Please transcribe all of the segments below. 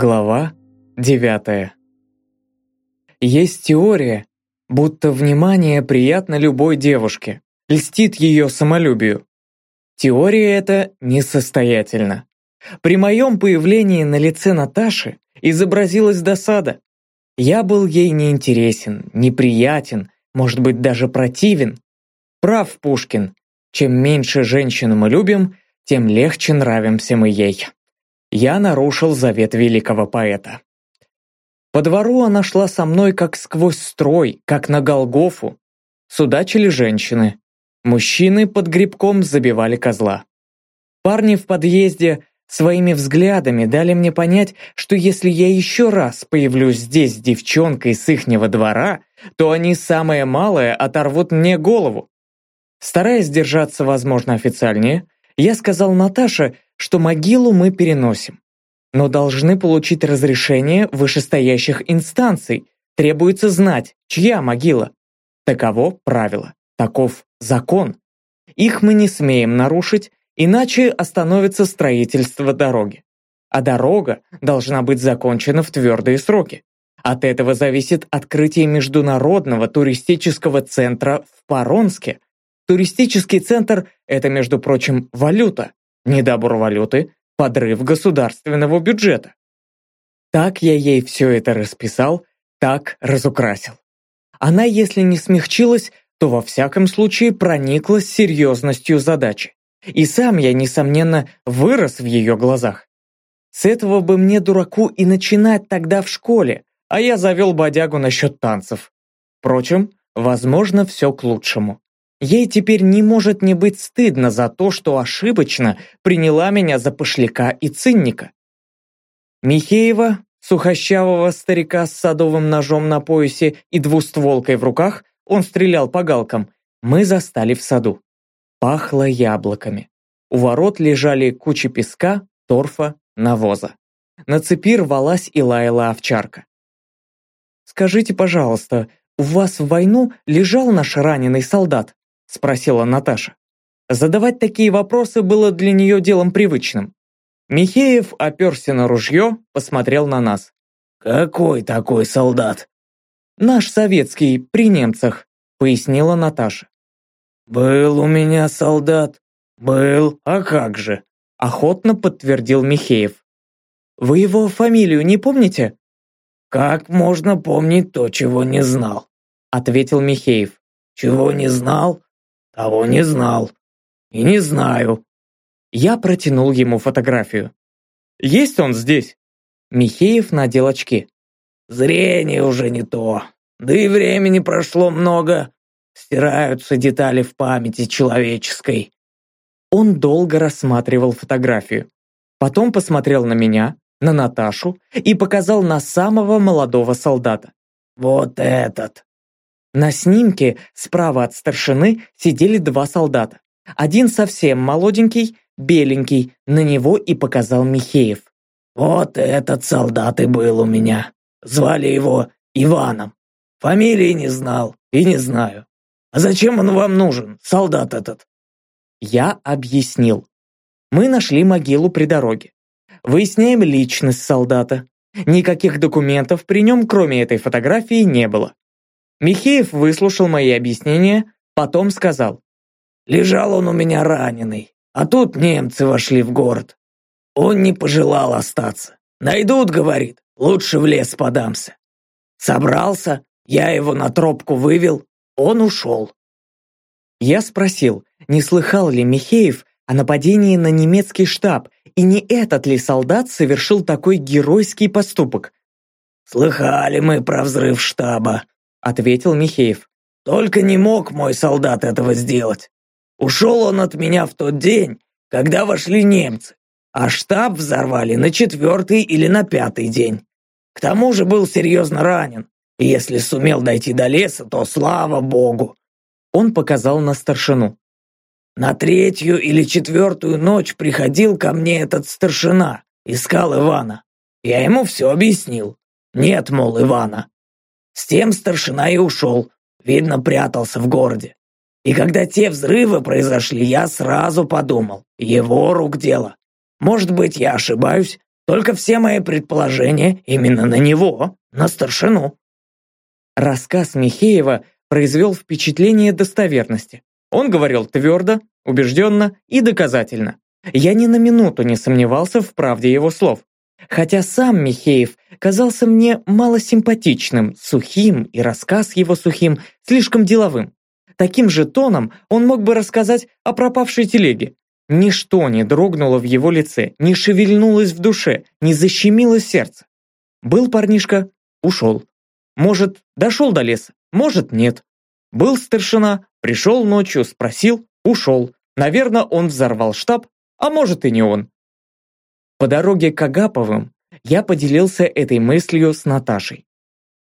Глава 9 Есть теория, будто внимание приятно любой девушке, льстит ее самолюбию. Теория эта несостоятельна. При моем появлении на лице Наташи изобразилась досада. Я был ей неинтересен, неприятен, может быть, даже противен. Прав Пушкин. Чем меньше женщин мы любим, тем легче нравимся мы ей. Я нарушил завет великого поэта. По двору она шла со мной как сквозь строй, как на Голгофу. Судачили женщины. Мужчины под грибком забивали козла. Парни в подъезде своими взглядами дали мне понять, что если я еще раз появлюсь здесь с девчонкой с ихнего двора, то они самое малое оторвут мне голову. Стараясь держаться, возможно, официальнее, я сказал Наташе, что могилу мы переносим, но должны получить разрешение вышестоящих инстанций. Требуется знать, чья могила. Таково правило, таков закон. Их мы не смеем нарушить, иначе остановится строительство дороги. А дорога должна быть закончена в твердые сроки. От этого зависит открытие международного туристического центра в Паронске. Туристический центр – это, между прочим, валюта недобор валюты, подрыв государственного бюджета. Так я ей все это расписал, так разукрасил. Она, если не смягчилась, то во всяком случае прониклась серьезностью задачи. И сам я, несомненно, вырос в ее глазах. С этого бы мне, дураку, и начинать тогда в школе, а я завел бодягу насчет танцев. Впрочем, возможно, все к лучшему. Ей теперь не может не быть стыдно за то, что ошибочно приняла меня за пошляка и цинника. Михеева, сухощавого старика с садовым ножом на поясе и двустволкой в руках, он стрелял по галкам, мы застали в саду. Пахло яблоками. У ворот лежали кучи песка, торфа, навоза. На цепи рвалась и лаяла овчарка. «Скажите, пожалуйста, у вас в войну лежал наш раненый солдат?» – спросила Наташа. Задавать такие вопросы было для нее делом привычным. Михеев оперся на ружье, посмотрел на нас. «Какой такой солдат?» «Наш советский, при немцах», – пояснила Наташа. «Был у меня солдат. Был, а как же?» – охотно подтвердил Михеев. «Вы его фамилию не помните?» «Как можно помнить то, чего не знал?» – ответил Михеев. «Чего не знал, того не знал. И не знаю. Я протянул ему фотографию. Есть он здесь? Михеев надел очки. Зрение уже не то. Да и времени прошло много. Стираются детали в памяти человеческой. Он долго рассматривал фотографию. Потом посмотрел на меня, на Наташу и показал на самого молодого солдата. «Вот этот!» На снимке справа от старшины сидели два солдата. Один совсем молоденький, беленький, на него и показал Михеев. «Вот этот солдат и был у меня. Звали его Иваном. Фамилии не знал и не знаю. А зачем он вам нужен, солдат этот?» Я объяснил. Мы нашли могилу при дороге. Выясняем личность солдата. Никаких документов при нем, кроме этой фотографии, не было. Михеев выслушал мои объяснения, потом сказал. «Лежал он у меня раненый, а тут немцы вошли в город. Он не пожелал остаться. Найдут, говорит, лучше в лес подамся. Собрался, я его на тропку вывел, он ушел». Я спросил, не слыхал ли Михеев о нападении на немецкий штаб, и не этот ли солдат совершил такой геройский поступок? «Слыхали мы про взрыв штаба», — ответил Михеев. «Только не мог мой солдат этого сделать. Ушел он от меня в тот день, когда вошли немцы, а штаб взорвали на четвертый или на пятый день. К тому же был серьезно ранен, и если сумел дойти до леса, то слава богу». Он показал на старшину. На третью или четвертую ночь приходил ко мне этот старшина, искал Ивана. Я ему все объяснил. Нет, мол, Ивана. С тем старшина и ушел. Видно, прятался в городе. И когда те взрывы произошли, я сразу подумал, его рук дело. Может быть, я ошибаюсь, Только все мои предположения именно на него, на старшину». Рассказ Михеева произвел впечатление достоверности. Он говорил твердо, убежденно и доказательно. Я ни на минуту не сомневался в правде его слов. Хотя сам Михеев казался мне малосимпатичным, сухим, и рассказ его сухим, слишком деловым. Таким же тоном он мог бы рассказать о пропавшей телеге. Ничто не дрогнуло в его лице, не шевельнулось в душе, не защемило сердце. Был парнишка, ушел. Может, дошел до леса, может, нет. Был старшина, пришел ночью, спросил, ушел. Наверное, он взорвал штаб, а может и не он. По дороге к Агаповым я поделился этой мыслью с Наташей.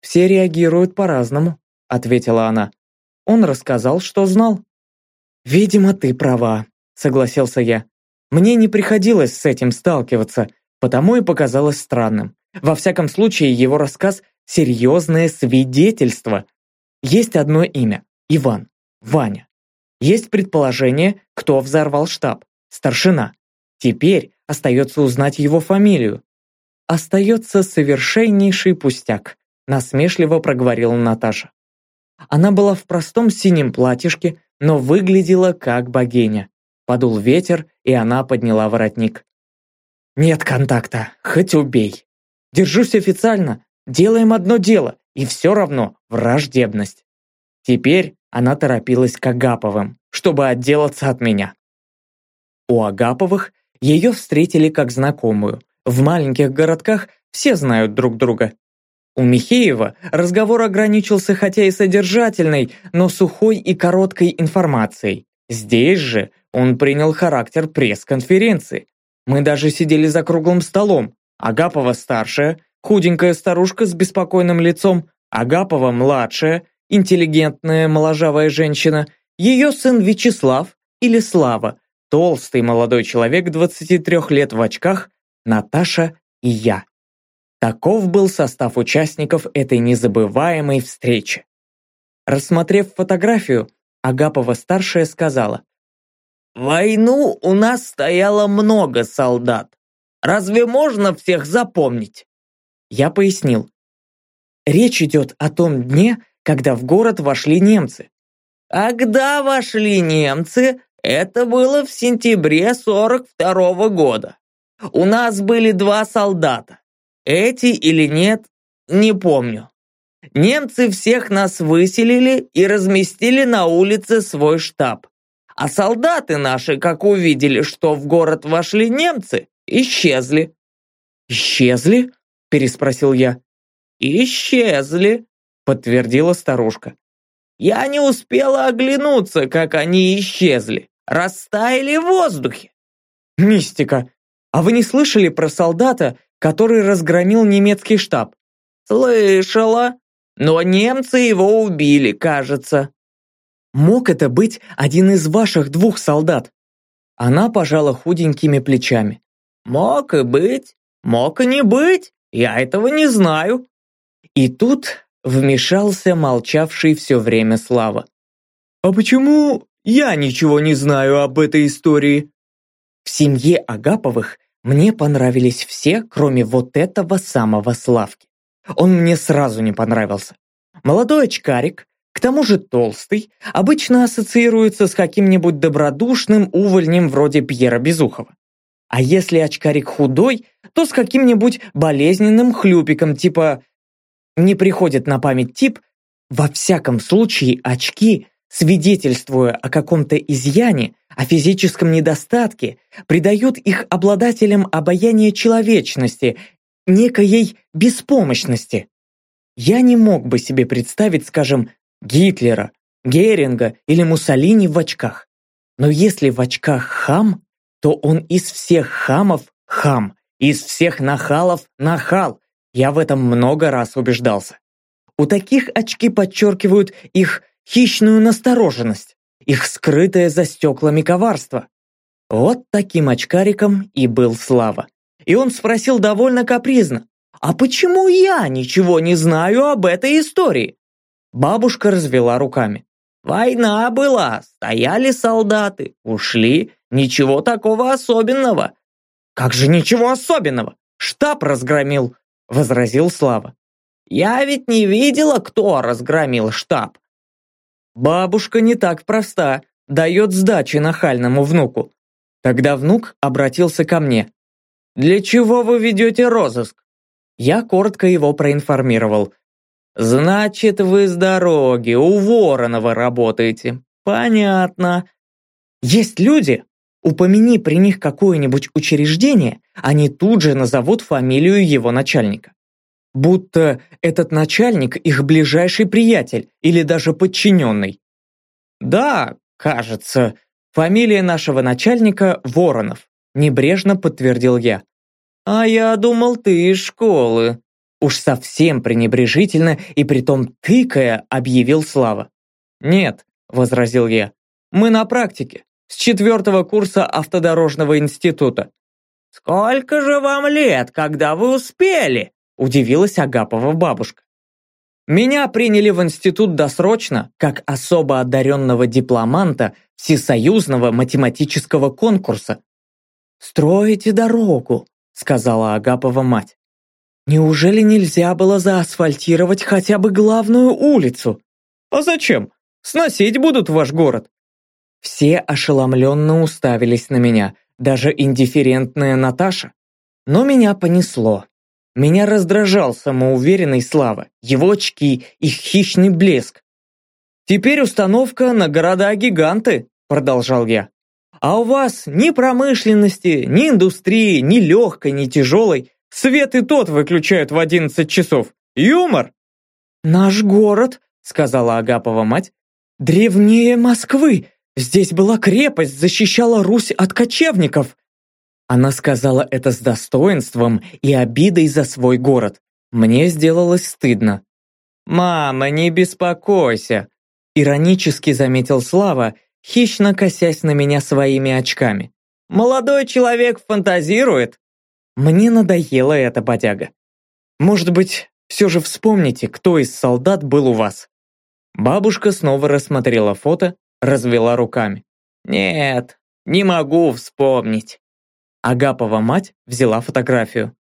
«Все реагируют по-разному», — ответила она. Он рассказал, что знал. «Видимо, ты права», — согласился я. «Мне не приходилось с этим сталкиваться, потому и показалось странным. Во всяком случае, его рассказ — серьезное свидетельство. Есть одно имя — Иван, Ваня. Есть предположение, кто взорвал штаб. Старшина. Теперь остается узнать его фамилию. Остается совершеннейший пустяк, насмешливо проговорила Наташа. Она была в простом синем платьишке, но выглядела как богиня. Подул ветер, и она подняла воротник. «Нет контакта, хоть убей. Держусь официально, делаем одно дело, и все равно враждебность». Теперь она торопилась к Агаповым, чтобы отделаться от меня. У Агаповых ее встретили как знакомую. В маленьких городках все знают друг друга. У Михеева разговор ограничился хотя и содержательной, но сухой и короткой информацией. Здесь же он принял характер пресс-конференции. Мы даже сидели за круглым столом. Агапова старшая, худенькая старушка с беспокойным лицом, Агапова младшая, интеллигентная моложавая женщина, ее сын Вячеслав или Слава, толстый молодой человек 23 лет в очках, Наташа и я. Таков был состав участников этой незабываемой встречи. Рассмотрев фотографию, Агапова-старшая сказала, «Войну у нас стояло много солдат. Разве можно всех запомнить?» Я пояснил. Речь идет о том дне, когда в город вошли немцы. «Когда вошли немцы, это было в сентябре 42 -го года. У нас были два солдата. Эти или нет, не помню. Немцы всех нас выселили и разместили на улице свой штаб. А солдаты наши, как увидели, что в город вошли немцы, исчезли. «Исчезли?» – переспросил я. «Исчезли», – подтвердила старушка. «Я не успела оглянуться, как они исчезли растаяли в воздухе. Мистика. А вы не слышали про солдата, который разгромил немецкий штаб? Слышала. Но немцы его убили, кажется. Мог это быть один из ваших двух солдат? Она пожала худенькими плечами. Мог и быть, мог и не быть. Я этого не знаю. И тут вмешался молчавший все время Слава. «А почему я ничего не знаю об этой истории. В семье Агаповых мне понравились все, кроме вот этого самого Славки. Он мне сразу не понравился. Молодой очкарик, к тому же толстый, обычно ассоциируется с каким-нибудь добродушным увольнем вроде Пьера Безухова. А если очкарик худой, то с каким-нибудь болезненным хлюпиком, типа... Не приходит на память тип, во всяком случае очки свидетельствуя о каком-то изъяне, о физическом недостатке, придают их обладателям обаяние человечности, некоей беспомощности. Я не мог бы себе представить, скажем, Гитлера, Геринга или Муссолини в очках. Но если в очках хам, то он из всех хамов хам, из всех нахалов нахал. Я в этом много раз убеждался. У таких очки подчеркивают их хищную настороженность, их скрытое за стеклами коварство. Вот таким очкариком и был Слава. И он спросил довольно капризно, «А почему я ничего не знаю об этой истории?» Бабушка развела руками. «Война была, стояли солдаты, ушли, ничего такого особенного». «Как же ничего особенного? штаб разгромил», — возразил Слава. «Я ведь не видела, кто разгромил штаб». Бабушка не так проста, дает сдачи нахальному внуку. Тогда внук обратился ко мне. «Для чего вы ведете розыск?» Я коротко его проинформировал. «Значит, вы с дороги, у Воронова работаете. Понятно. Есть люди, упомяни при них какое-нибудь учреждение, они тут же назовут фамилию его начальника. Будто этот начальник их ближайший приятель или даже подчиненный. Да, кажется, фамилия нашего начальника Воронов, небрежно подтвердил я. А я думал, ты из школы. Уж совсем пренебрежительно и притом тыкая объявил Слава. Нет, возразил я, мы на практике, с четвертого курса автодорожного института. «Сколько же вам лет, когда вы успели?» Удивилась Агапова бабушка. Меня приняли в институт досрочно, как особо одаренного дипломанта всесоюзного математического конкурса. «Строите дорогу», — сказала Агапова мать. «Неужели нельзя было заасфальтировать хотя бы главную улицу?» «А зачем? Сносить будут ваш город». Все ошеломленно уставились на меня, даже индифферентная Наташа. Но меня понесло. Меня раздражал самоуверенный Слава, его очки, их хищный блеск. «Теперь установка на города-гиганты», — продолжал я. «А у вас ни промышленности, ни индустрии, ни легкой, ни тяжелой. Свет и тот выключают в одиннадцать часов. Юмор!» «Наш город», — сказала Агапова мать, — «древнее Москвы. Здесь была крепость, защищала Русь от кочевников. Она сказала это с достоинством и обидой за свой город. Мне сделалось стыдно. «Мама, не беспокойся!» Иронически заметил Слава, хищно косясь на меня своими очками. «Молодой человек фантазирует!» Мне надоело эта бодяга. «Может быть, все же вспомните, кто из солдат был у вас?» Бабушка снова рассмотрела фото, развела руками. «Нет, не могу вспомнить. Агапова мать взяла фотографию.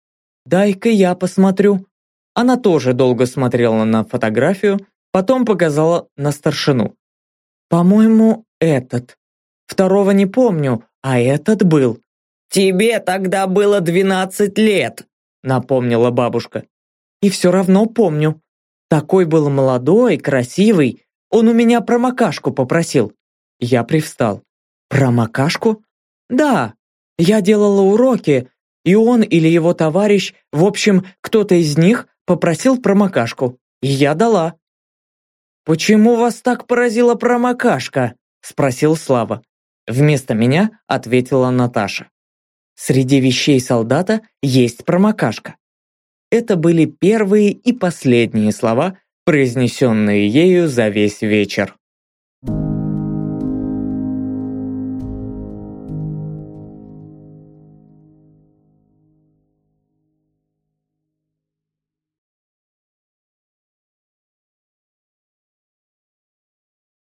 «Дай-ка я посмотрю». Она тоже долго смотрела на фотографию, потом показала на старшину. «По-моему, этот. Второго не помню, а этот был». «Тебе тогда было двенадцать лет», напомнила бабушка. «И все равно помню. Такой был молодой, красивый. Он у меня промокашку попросил». Я привстал. «Промокашку?» «Да, я делала уроки, и он или его товарищ, в общем, кто-то из них попросил промокашку, и я дала. «Почему вас так поразила промокашка?» – спросил Слава. Вместо меня ответила Наташа. Среди вещей солдата есть промокашка. Это были первые и последние слова, произнесенные ею за весь вечер.